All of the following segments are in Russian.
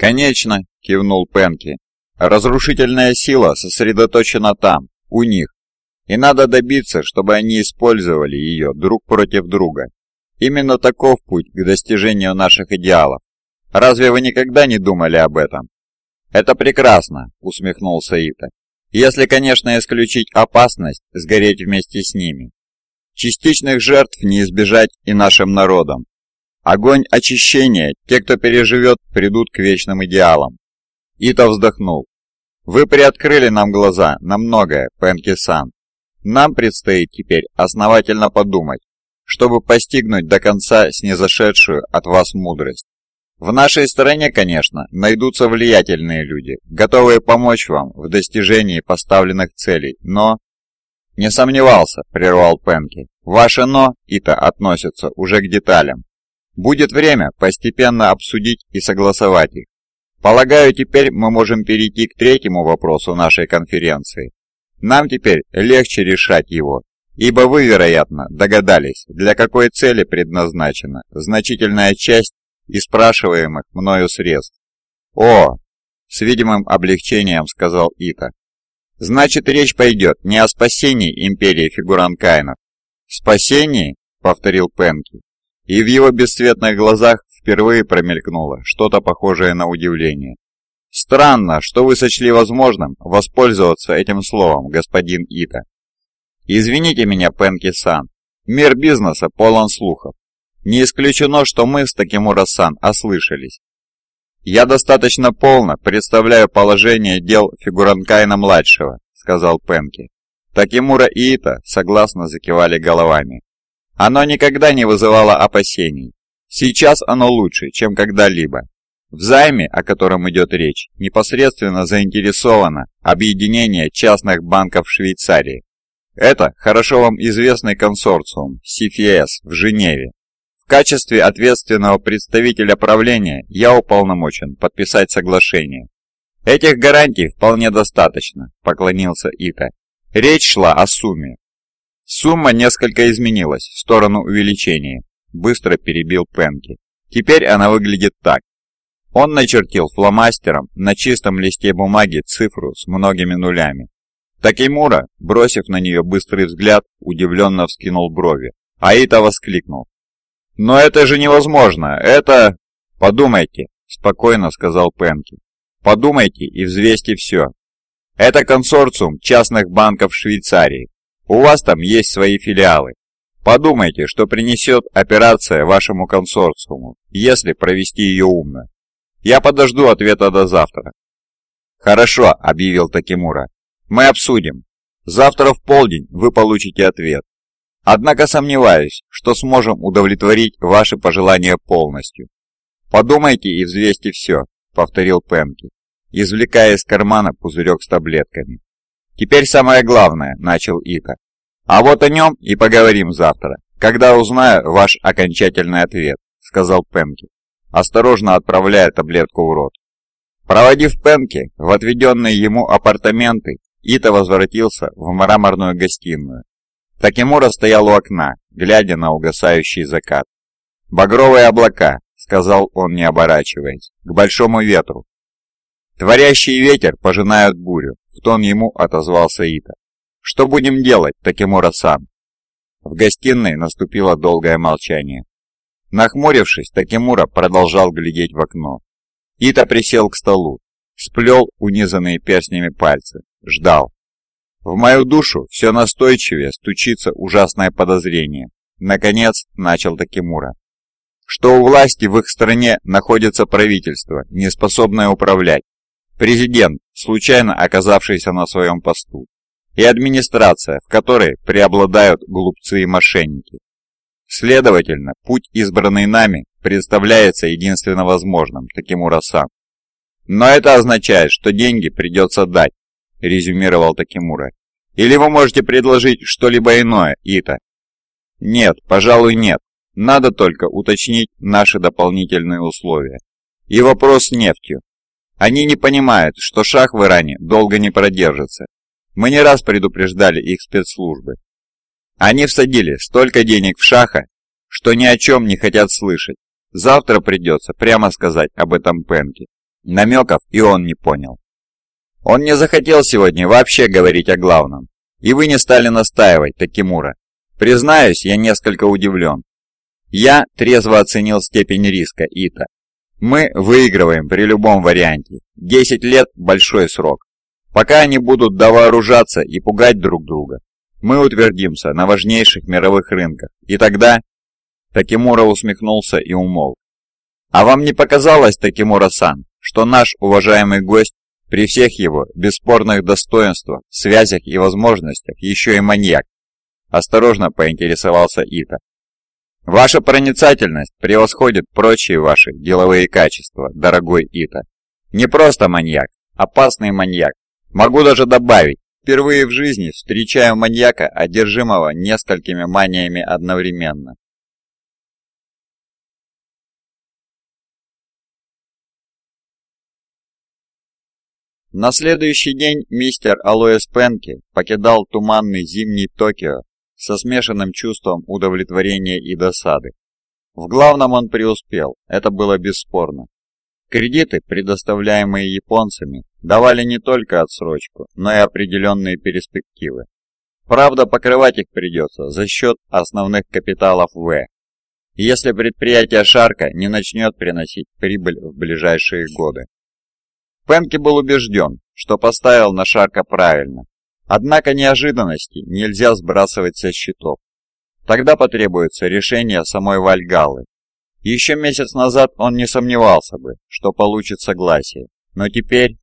«Конечно», — кивнул Пенки. «Разрушительная сила сосредоточена там, у них, и надо добиться, чтобы они использовали ее друг против друга. Именно таков путь к достижению наших идеалов. Разве вы никогда не думали об этом?» «Это прекрасно», — усмехнулся Ита. «Если, конечно, исключить опасность сгореть вместе с ними. Частичных жертв не избежать и нашим народам. Огонь очищения, те, кто переживет, придут к вечным идеалам». Ита вздохнул. «Вы приоткрыли нам глаза на многое, Пенки-сан. Нам предстоит теперь основательно подумать, чтобы постигнуть до конца снизошедшую от вас мудрость. В нашей стране, конечно, найдутся влиятельные люди, готовые помочь вам в достижении поставленных целей, но... Не сомневался, прервал Пенки. Ваше «но» и-то относится уже к деталям. Будет время постепенно обсудить и согласовать их. Полагаю, теперь мы можем перейти к третьему вопросу нашей конференции. Нам теперь легче решать его, ибо вы, вероятно, догадались, для какой цели предназначена значительная часть и спрашиваемых мною средств. «О!» – с видимым облегчением сказал Ита. «Значит, речь пойдет не о спасении империи фигуранкайнов». «Спасении?» – повторил Пенки, и в его бесцветных глазах впервые промелькнуло что-то похожее на удивление. «Странно, что вы сочли возможным воспользоваться этим словом, господин Ита. Извините меня, Пенки-сан, мир бизнеса полон слухов. Не исключено, что мы с Такимура-сан ослышались. «Я достаточно полно представляю положение дел Фигуранкайна-младшего», — сказал Пенки. Такимура и Ита согласно закивали головами. Оно никогда не вызывало опасений. Сейчас оно лучше, чем когда-либо. В займе, о котором идет речь, непосредственно заинтересовано объединение частных банков в Швейцарии. Это хорошо вам известный консорциум CFS в Женеве, качестве ответственного представителя правления я уполномочен подписать соглашение. Этих гарантий вполне достаточно, поклонился Ита. Речь шла о сумме. Сумма несколько изменилась в сторону увеличения, быстро перебил Пенки. Теперь она выглядит так. Он начертил фломастером на чистом листе бумаги цифру с многими нулями. Такимура, бросив на нее быстрый взгляд, удивленно вскинул брови. Аита воскликнул. «Но это же невозможно! Это...» «Подумайте», — спокойно сказал Пенки. «Подумайте и взвесьте все. Это консорциум частных банков Швейцарии. У вас там есть свои филиалы. Подумайте, что принесет операция вашему консорциуму, если провести ее умно. Я подожду ответа до завтра». «Хорошо», — объявил Такимура. «Мы обсудим. Завтра в полдень вы получите ответ. Однако сомневаюсь, что сможем удовлетворить ваши пожелания полностью. Подумайте и взвесьте все, повторил Пенки, извлекая из кармана пузырек с таблетками. Теперь самое главное, начал Ика. А вот о нем и поговорим завтра, когда узнаю ваш окончательный ответ, сказал Пенки, осторожно отправляя таблетку в рот. Проводив Пенки в отведенные ему апартаменты, Ита возвратился в мраморную гостиную, Такимура стоял у окна, глядя на угасающий закат. «Багровые облака», — сказал он, не оборачиваясь, — «к большому ветру». «Творящий ветер пожинают бурю», — в тон ему отозвался Ита. «Что будем делать, Такимура-сан?» В гостиной наступило долгое молчание. Нахмурившись, Такимура продолжал глядеть в окно. Ита присел к столу, сплел унизанные перстнями пальцы, ждал. В мою душу все настойчивее стучится ужасное подозрение. Наконец, начал Такимура. Что у власти в их стране находится правительство, не способное управлять. Президент, случайно оказавшийся на своем посту. И администрация, в которой преобладают глупцы и мошенники. Следовательно, путь, избранный нами, представляется единственно возможным, Такимура-сан. Но это означает, что деньги придется дать, — резюмировал Такимура. «Или вы можете предложить что-либо иное, Ита?» «Нет, пожалуй, нет. Надо только уточнить наши дополнительные условия. И вопрос с нефтью. Они не понимают, что шах в Иране долго не продержится. Мы не раз предупреждали их спецслужбы. Они всадили столько денег в шаха, что ни о чем не хотят слышать. Завтра придется прямо сказать об этом Пенке. Намеков и он не понял. Он не захотел сегодня вообще говорить о главном. И вы не стали настаивать, Такимура. Признаюсь, я несколько удивлен. Я трезво оценил степень риска, Ита. Мы выигрываем при любом варианте. 10 лет – большой срок. Пока они будут довооружаться и пугать друг друга, мы утвердимся на важнейших мировых рынках. И тогда... Такимура усмехнулся и умолк. А вам не показалось, Такимура-сан, что наш уважаемый гость при всех его бесспорных достоинствах, связях и возможностях еще и маньяк? Осторожно поинтересовался Ита. Ваша проницательность превосходит прочие ваши деловые качества, дорогой Ита. Не просто маньяк, опасный маньяк. Могу даже добавить, впервые в жизни встречаю маньяка, одержимого несколькими маниями одновременно. На следующий день мистер Алоэс Пенки покидал туманный зимний Токио со смешанным чувством удовлетворения и досады. В главном он преуспел, это было бесспорно. Кредиты, предоставляемые японцами, давали не только отсрочку, но и определенные перспективы. Правда, покрывать их придется за счет основных капиталов В. Если предприятие Шарка не начнет приносить прибыль в ближайшие годы. Пенки был убежден, что поставил на Шарка правильно, Однако неожиданности нельзя сбрасывать со счетов. Тогда потребуется решение самой Вальгаллы. Еще месяц назад он не сомневался бы, что получит согласие, но теперь,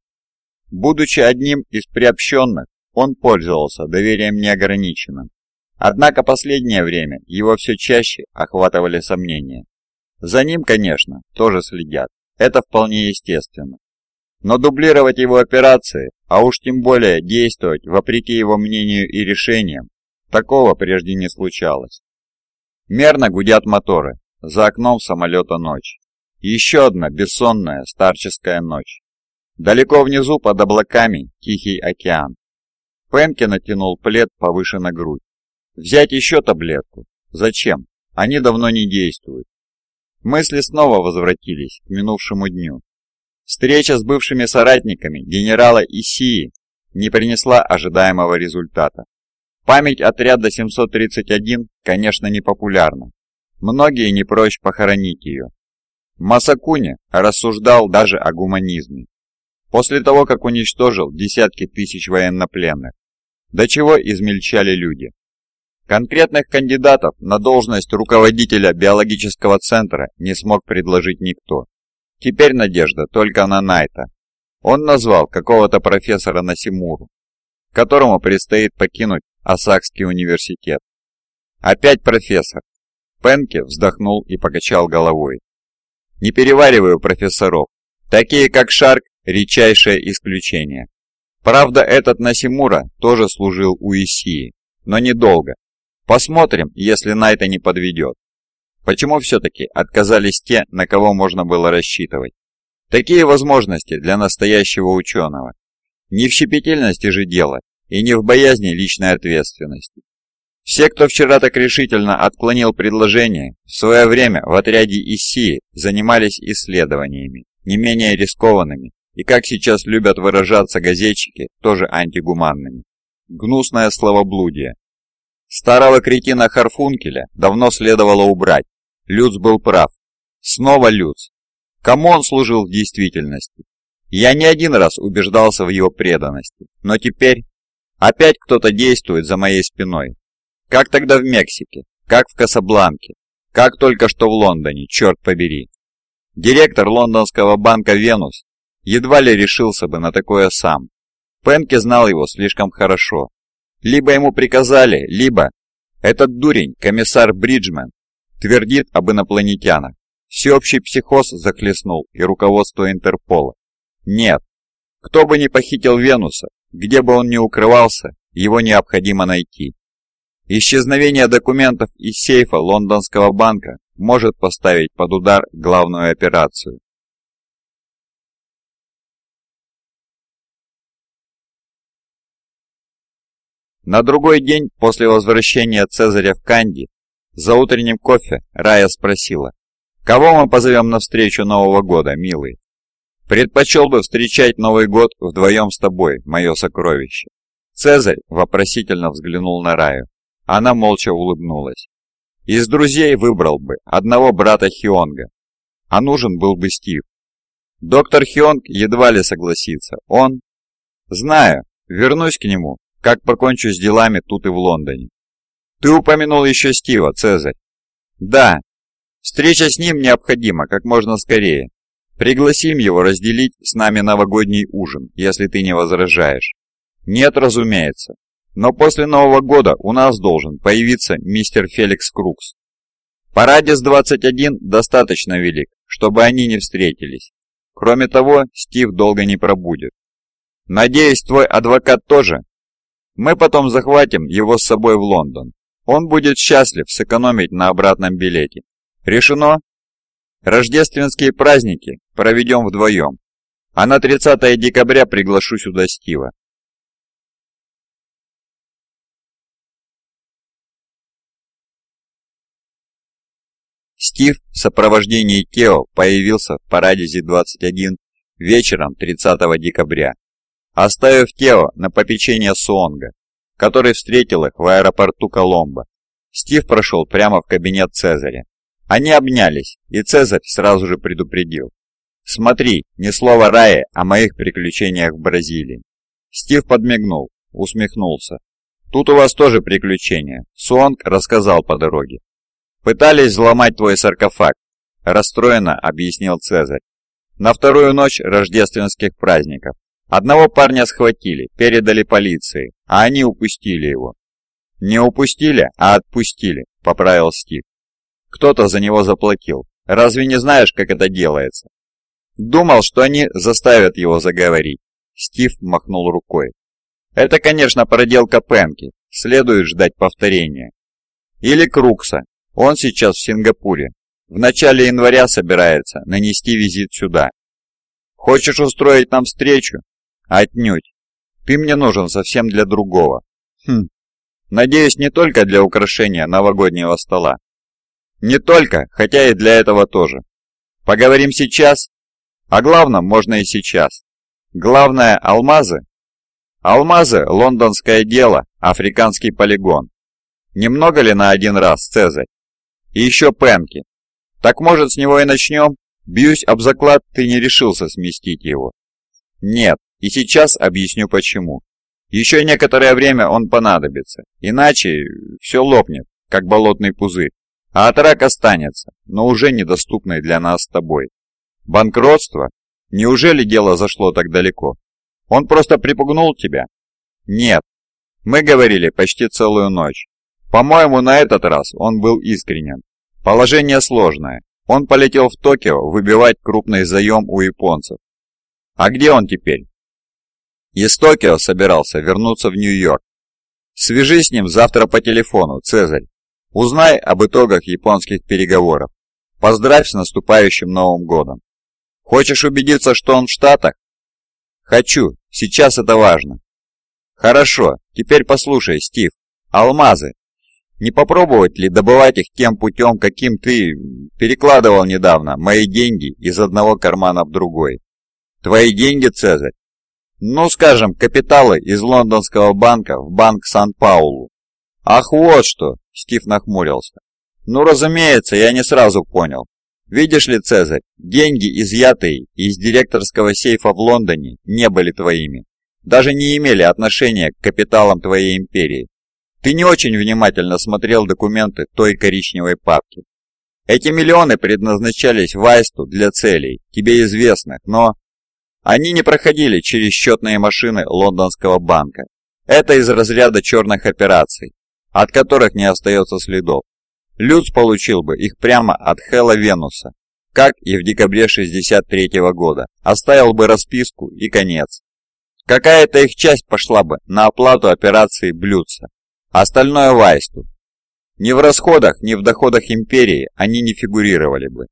будучи одним из приобщенных, он пользовался доверием неограниченным. Однако последнее время его все чаще охватывали сомнения. За ним, конечно, тоже следят, это вполне естественно. Но дублировать его операции, а уж тем более действовать вопреки его мнению и решениям, такого прежде не случалось. Мерно гудят моторы, за окном самолета ночь. Еще одна бессонная старческая ночь. Далеко внизу под облаками Тихий океан. Пенки натянул плед повыше на грудь. Взять еще таблетку? Зачем? Они давно не действуют. Мысли снова возвратились к минувшему дню. Встреча с бывшими соратниками генерала Исии не принесла ожидаемого результата. Память отряда 731, конечно, не популярна. Многие не прочь похоронить ее. Масакуни рассуждал даже о гуманизме. После того, как уничтожил десятки тысяч военнопленных, до чего измельчали люди. Конкретных кандидатов на должность руководителя биологического центра не смог предложить никто. Теперь надежда только на Найта. Он назвал какого-то профессора Насимуру, которому предстоит покинуть Осакский университет. Опять профессор. Пенке вздохнул и покачал головой. Не перевариваю профессоров. Такие как Шарк – редчайшее исключение. Правда, этот Насимура тоже служил у Исии, но недолго. Посмотрим, если Найта не подведет. Почему все-таки отказались те, на кого можно было рассчитывать? Такие возможности для настоящего ученого. Не в щепетильности же дело, и не в боязни личной ответственности. Все, кто вчера так решительно отклонил предложение, в свое время в отряде ИСИ занимались исследованиями, не менее рискованными, и как сейчас любят выражаться газетчики, тоже антигуманными. Гнусное словоблудие. Старого кретина Харфункеля давно следовало убрать, Люц был прав. Снова Люц. Кому он служил в действительности? Я не один раз убеждался в его преданности, но теперь опять кто-то действует за моей спиной. Как тогда в Мексике, как в Касабланке, как только что в Лондоне, черт побери. Директор лондонского банка «Венус» едва ли решился бы на такое сам. Пенки знал его слишком хорошо. Либо ему приказали, либо этот дурень, комиссар Бриджмен, твердит об инопланетянах. Всеобщий психоз захлестнул и руководство Интерпола. Нет, кто бы ни похитил Венуса, где бы он ни укрывался, его необходимо найти. Исчезновение документов из сейфа лондонского банка может поставить под удар главную операцию. На другой день после возвращения Цезаря в Канди за утренним кофе Рая спросила, «Кого мы позовем на встречу Нового года, милый?» Предпочел бы встречать Новый год вдвоем с тобой, мое сокровище. Цезарь вопросительно взглянул на Раю. Она молча улыбнулась. Из друзей выбрал бы одного брата Хионга, а нужен был бы Стив. Доктор Хионг едва ли согласится. Он... Знаю, вернусь к нему, как покончу с делами тут и в Лондоне. Ты упомянул еще Стива, Цезарь. Да, встреча с ним необходима как можно скорее. Пригласим его разделить с нами новогодний ужин, если ты не возражаешь. Нет, разумеется. Но после Нового года у нас должен появиться мистер Феликс Крукс. Парадис 21 достаточно велик, чтобы они не встретились. Кроме того, Стив долго не пробудет. Надеюсь, твой адвокат тоже? Мы потом захватим его с собой в Лондон. Он будет счастлив сэкономить на обратном билете. Решено? Рождественские праздники проведем вдвоем. А на 30 декабря приглашу сюда Стива. Стив в сопровождении Тео появился в Парадизе 21 вечером 30 декабря, оставив Тео на попечение Суонга, который встретил их в аэропорту Коломбо. Стив прошел прямо в кабинет Цезаря. Они обнялись, и Цезарь сразу же предупредил. «Смотри, ни слова Рае о моих приключениях в Бразилии». Стив подмигнул, усмехнулся. «Тут у вас тоже приключения. Суонг рассказал по дороге. «Пытались взломать твой саркофаг», – расстроенно объяснил Цезарь. «На вторую ночь рождественских праздников. Одного парня схватили, передали полиции, а они упустили его». «Не упустили, а отпустили», – поправил Стив. «Кто-то за него заплатил. Разве не знаешь, как это делается?» «Думал, что они заставят его заговорить». Стив махнул рукой. «Это, конечно, проделка Пенки. Следует ждать повторения». «Или Крукса, он сейчас в Сингапуре. В начале января собирается нанести визит сюда. Хочешь устроить нам встречу? Отнюдь. Ты мне нужен совсем для другого. Хм. Надеюсь, не только для украшения новогоднего стола. Не только, хотя и для этого тоже. Поговорим сейчас? О главном можно и сейчас. Главное – алмазы? Алмазы – лондонское дело, африканский полигон. Немного ли на один раз, Цезарь? И еще Пенки. Так может с него и начнем? Бьюсь об заклад, ты не решился сместить его. Нет, и сейчас объясню почему. Еще некоторое время он понадобится, иначе все лопнет, как болотный пузырь. А отрак останется, но уже недоступный для нас с тобой. Банкротство? Неужели дело зашло так далеко? Он просто припугнул тебя? Нет. Мы говорили почти целую ночь. По-моему, на этот раз он был искренен. Положение сложное. Он полетел в Токио выбивать крупный заем у японцев. А где он теперь? Из Токио собирался вернуться в Нью-Йорк. Свяжись с ним завтра по телефону, Цезарь. Узнай об итогах японских переговоров. Поздравь с наступающим Новым годом. Хочешь убедиться, что он в Штатах? Хочу, сейчас это важно. Хорошо, теперь послушай, Стив. Алмазы, не попробовать ли добывать их тем путем, каким ты перекладывал недавно мои деньги из одного кармана в другой? Твои деньги, Цезарь? Ну, скажем, капиталы из лондонского банка в банк Сан-Паулу. Ах, вот что, Стив нахмурился. Ну, разумеется, я не сразу понял. Видишь ли, Цезарь, деньги, изъятые из директорского сейфа в Лондоне, не были твоими. Даже не имели отношения к капиталам твоей империи. Ты не очень внимательно смотрел документы той коричневой папки. Эти миллионы предназначались Вайсту для целей, тебе известных, но... Они не проходили через счетные машины лондонского банка. Это из разряда черных операций, от которых не остается следов. Люц получил бы их прямо от Хела Венуса, как и в декабре 63 -го года. Оставил бы расписку и конец. Какая-то их часть пошла бы на оплату операции Блюдца, Остальное Вайсту. Ни в расходах, ни в доходах империи они не фигурировали бы.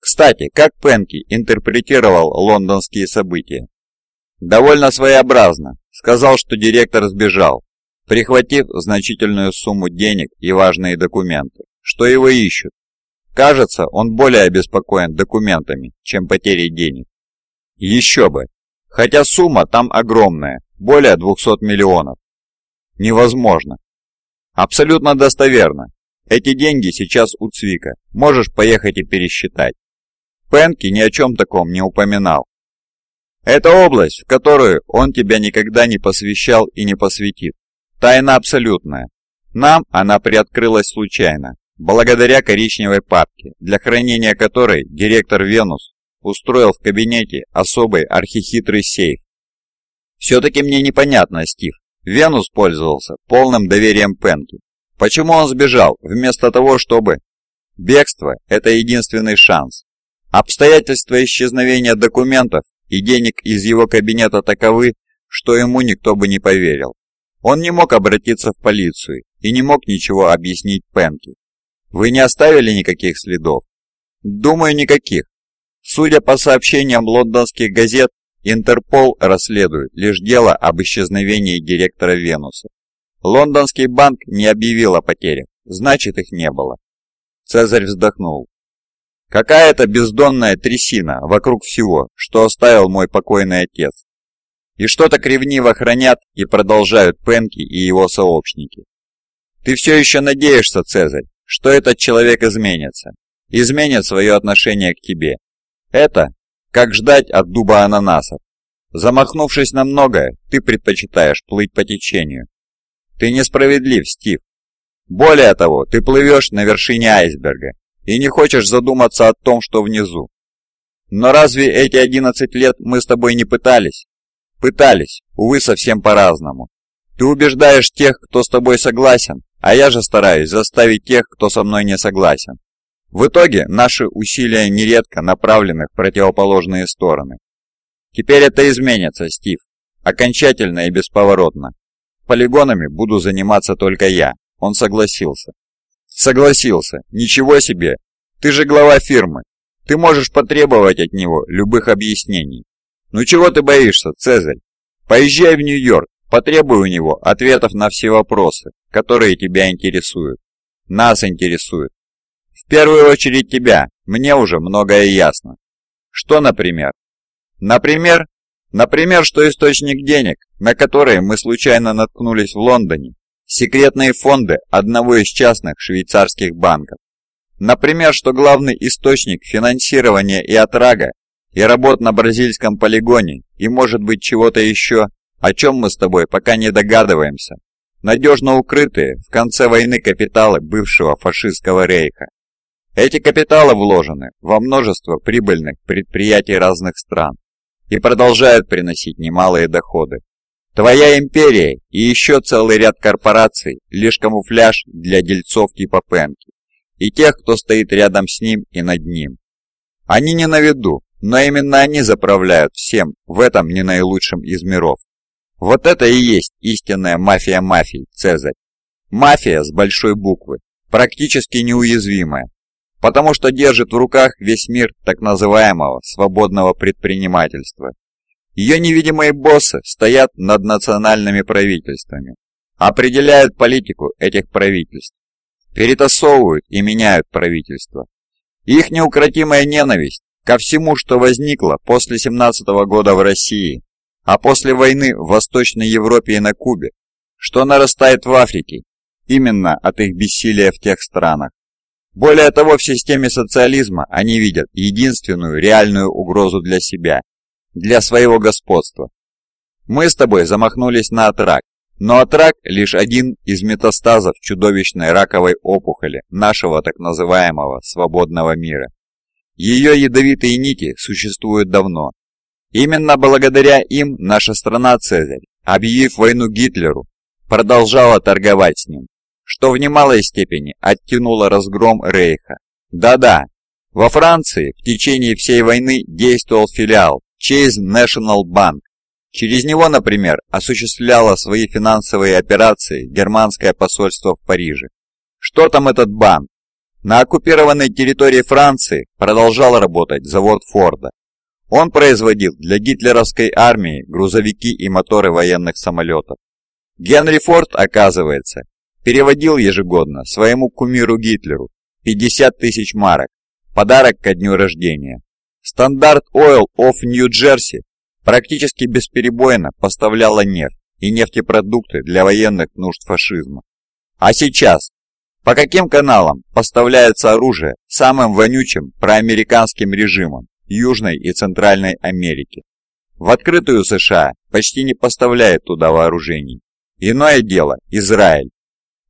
Кстати, как Пенки интерпретировал лондонские события? Довольно своеобразно. Сказал, что директор сбежал, прихватив значительную сумму денег и важные документы, что его ищут. Кажется, он более обеспокоен документами, чем потерей денег. Еще бы. Хотя сумма там огромная, более 200 миллионов. Невозможно. Абсолютно достоверно. Эти деньги сейчас у Цвика. Можешь поехать и пересчитать. Пенки ни о чем таком не упоминал. Это область, в которую он тебя никогда не посвящал и не посвятит. Тайна абсолютная. Нам она приоткрылась случайно, благодаря коричневой папке, для хранения которой директор Венус устроил в кабинете особый архихитрый сейф. Все-таки мне непонятно, Стив. Венус пользовался полным доверием Пенки. Почему он сбежал, вместо того, чтобы... Бегство – это единственный шанс. Обстоятельства исчезновения документов и денег из его кабинета таковы, что ему никто бы не поверил. Он не мог обратиться в полицию и не мог ничего объяснить Пенки. Вы не оставили никаких следов? Думаю, никаких. Судя по сообщениям лондонских газет, Интерпол расследует лишь дело об исчезновении директора Венуса. Лондонский банк не объявил о потерях, значит их не было. Цезарь вздохнул. Какая-то бездонная трясина вокруг всего, что оставил мой покойный отец. И что-то кривниво хранят и продолжают Пенки и его сообщники. Ты все еще надеешься, Цезарь, что этот человек изменится, изменит свое отношение к тебе. Это как ждать от дуба ананасов. Замахнувшись на многое, ты предпочитаешь плыть по течению. Ты несправедлив, Стив. Более того, ты плывешь на вершине айсберга, и не хочешь задуматься о том, что внизу. Но разве эти 11 лет мы с тобой не пытались? Пытались, увы, совсем по-разному. Ты убеждаешь тех, кто с тобой согласен, а я же стараюсь заставить тех, кто со мной не согласен. В итоге наши усилия нередко направлены в противоположные стороны. Теперь это изменится, Стив. Окончательно и бесповоротно. Полигонами буду заниматься только я. Он согласился. Согласился. Ничего себе. Ты же глава фирмы. Ты можешь потребовать от него любых объяснений. Ну чего ты боишься, Цезарь? Поезжай в Нью-Йорк, потребуй у него ответов на все вопросы, которые тебя интересуют. Нас интересуют. В первую очередь тебя. Мне уже многое ясно. Что, например? Например, например, что источник денег, на которые мы случайно наткнулись в Лондоне, секретные фонды одного из частных швейцарских банков. Например, что главный источник финансирования и отрага, и работ на бразильском полигоне, и может быть чего-то еще, о чем мы с тобой пока не догадываемся, надежно укрытые в конце войны капиталы бывшего фашистского рейха. Эти капиталы вложены во множество прибыльных предприятий разных стран и продолжают приносить немалые доходы. Твоя империя и еще целый ряд корпораций – лишь камуфляж для дельцов типа Пенки и тех, кто стоит рядом с ним и над ним. Они не на виду, но именно они заправляют всем в этом не наилучшем из миров. Вот это и есть истинная мафия мафий, Цезарь. Мафия с большой буквы, практически неуязвимая, потому что держит в руках весь мир так называемого свободного предпринимательства. Ее невидимые боссы стоят над национальными правительствами, определяют политику этих правительств, перетасовывают и меняют правительство. Их неукротимая ненависть ко всему, что возникло после 17 -го года в России, а после войны в Восточной Европе и на Кубе, что нарастает в Африке, именно от их бессилия в тех странах. Более того, в системе социализма они видят единственную реальную угрозу для себя, для своего господства. Мы с тобой замахнулись на атрак, но атрак лишь один из метастазов чудовищной раковой опухоли нашего так называемого свободного мира. Ее ядовитые нити существуют давно. Именно благодаря им наша страна Цезарь, объявив войну Гитлеру, продолжала торговать с ним, что в немалой степени оттянуло разгром Рейха. Да-да, во Франции в течение всей войны действовал филиал Chase National Bank. Через него, например, осуществляло свои финансовые операции германское посольство в Париже. Что там этот банк? На оккупированной территории Франции продолжал работать завод Форда. Он производил для гитлеровской армии грузовики и моторы военных самолетов. Генри Форд, оказывается, переводил ежегодно своему кумиру Гитлеру 50 тысяч марок, подарок ко дню рождения. Стандарт Oil of Нью-Джерси практически бесперебойно поставляла нефть и нефтепродукты для военных нужд фашизма. А сейчас, по каким каналам поставляется оружие самым вонючим проамериканским режимом Южной и Центральной Америки? В открытую США почти не поставляет туда вооружений. Иное дело – Израиль.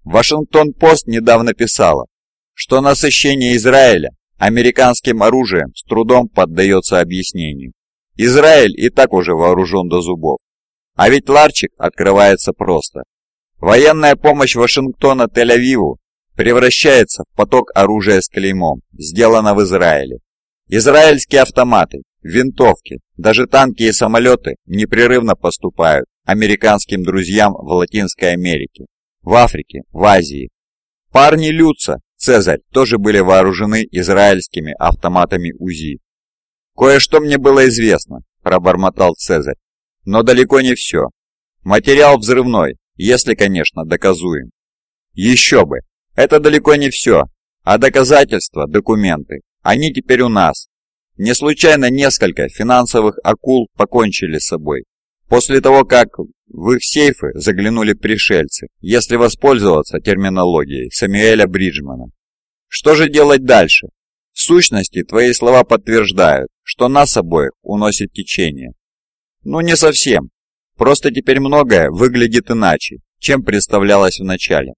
Вашингтон-Пост недавно писала, что насыщение Израиля американским оружием с трудом поддается объяснению. Израиль и так уже вооружен до зубов. А ведь ларчик открывается просто. Военная помощь Вашингтона Тель-Авиву превращается в поток оружия с клеймом, сделано в Израиле. Израильские автоматы, винтовки, даже танки и самолеты непрерывно поступают американским друзьям в Латинской Америке, в Африке, в Азии. Парни Люца, Цезарь, тоже были вооружены израильскими автоматами УЗИ. «Кое-что мне было известно», – пробормотал Цезарь, – «но далеко не все. Материал взрывной, если, конечно, доказуем». «Еще бы! Это далеко не все, а доказательства, документы, они теперь у нас. Не случайно несколько финансовых акул покончили с собой, После того, как в их сейфы заглянули пришельцы, если воспользоваться терминологией Самуэля Бриджмана. Что же делать дальше? В сущности, твои слова подтверждают, что нас обоих уносит течение. Ну, не совсем. Просто теперь многое выглядит иначе, чем представлялось вначале.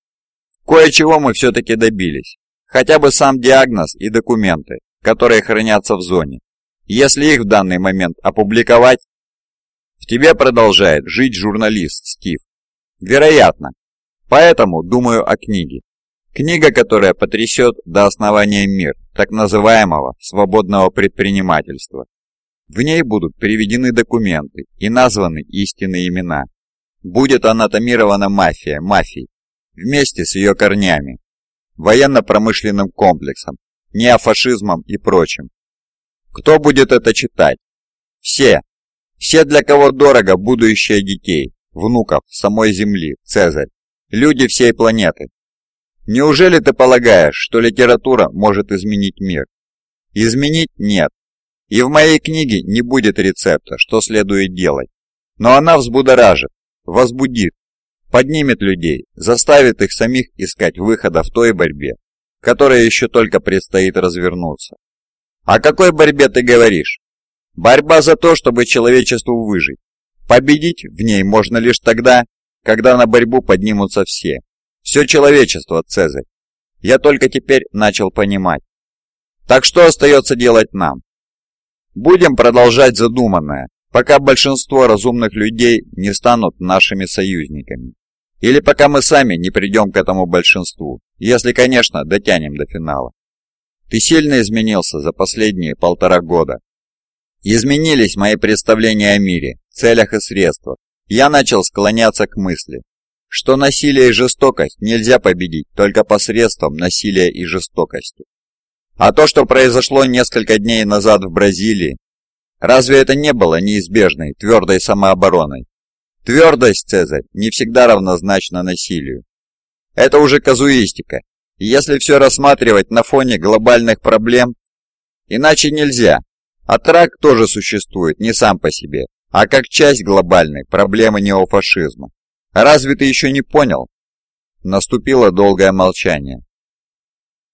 Кое-чего мы все-таки добились. Хотя бы сам диагноз и документы, которые хранятся в зоне. Если их в данный момент опубликовать, в тебе продолжает жить журналист Стив. Вероятно. Поэтому думаю о книге. Книга, которая потрясет до основания мир так называемого свободного предпринимательства. В ней будут приведены документы и названы истинные имена. Будет анатомирована мафия мафий вместе с ее корнями, военно-промышленным комплексом, неофашизмом и прочим. Кто будет это читать? Все, все, для кого дорого будущее детей, внуков, самой Земли, Цезарь, люди всей планеты. Неужели ты полагаешь, что литература может изменить мир? Изменить нет. И в моей книге не будет рецепта, что следует делать. Но она взбудоражит, возбудит, поднимет людей, заставит их самих искать выхода в той борьбе, которая еще только предстоит развернуться. О какой борьбе ты говоришь? Борьба за то, чтобы человечеству выжить. Победить в ней можно лишь тогда, когда на борьбу поднимутся все. Все человечество, Цезарь. Я только теперь начал понимать. Так что остается делать нам? Будем продолжать задуманное, пока большинство разумных людей не станут нашими союзниками. Или пока мы сами не придем к этому большинству, если, конечно, дотянем до финала. Ты сильно изменился за последние полтора года, Изменились мои представления о мире, целях и средствах. Я начал склоняться к мысли, что насилие и жестокость нельзя победить только посредством насилия и жестокости. А то, что произошло несколько дней назад в Бразилии, разве это не было неизбежной твердой самообороной? Твердость, Цезарь, не всегда равнозначна насилию. Это уже казуистика. Если все рассматривать на фоне глобальных проблем, иначе нельзя, а трак тоже существует не сам по себе, а как часть глобальной проблемы неофашизма. Разве ты еще не понял? Наступило долгое молчание.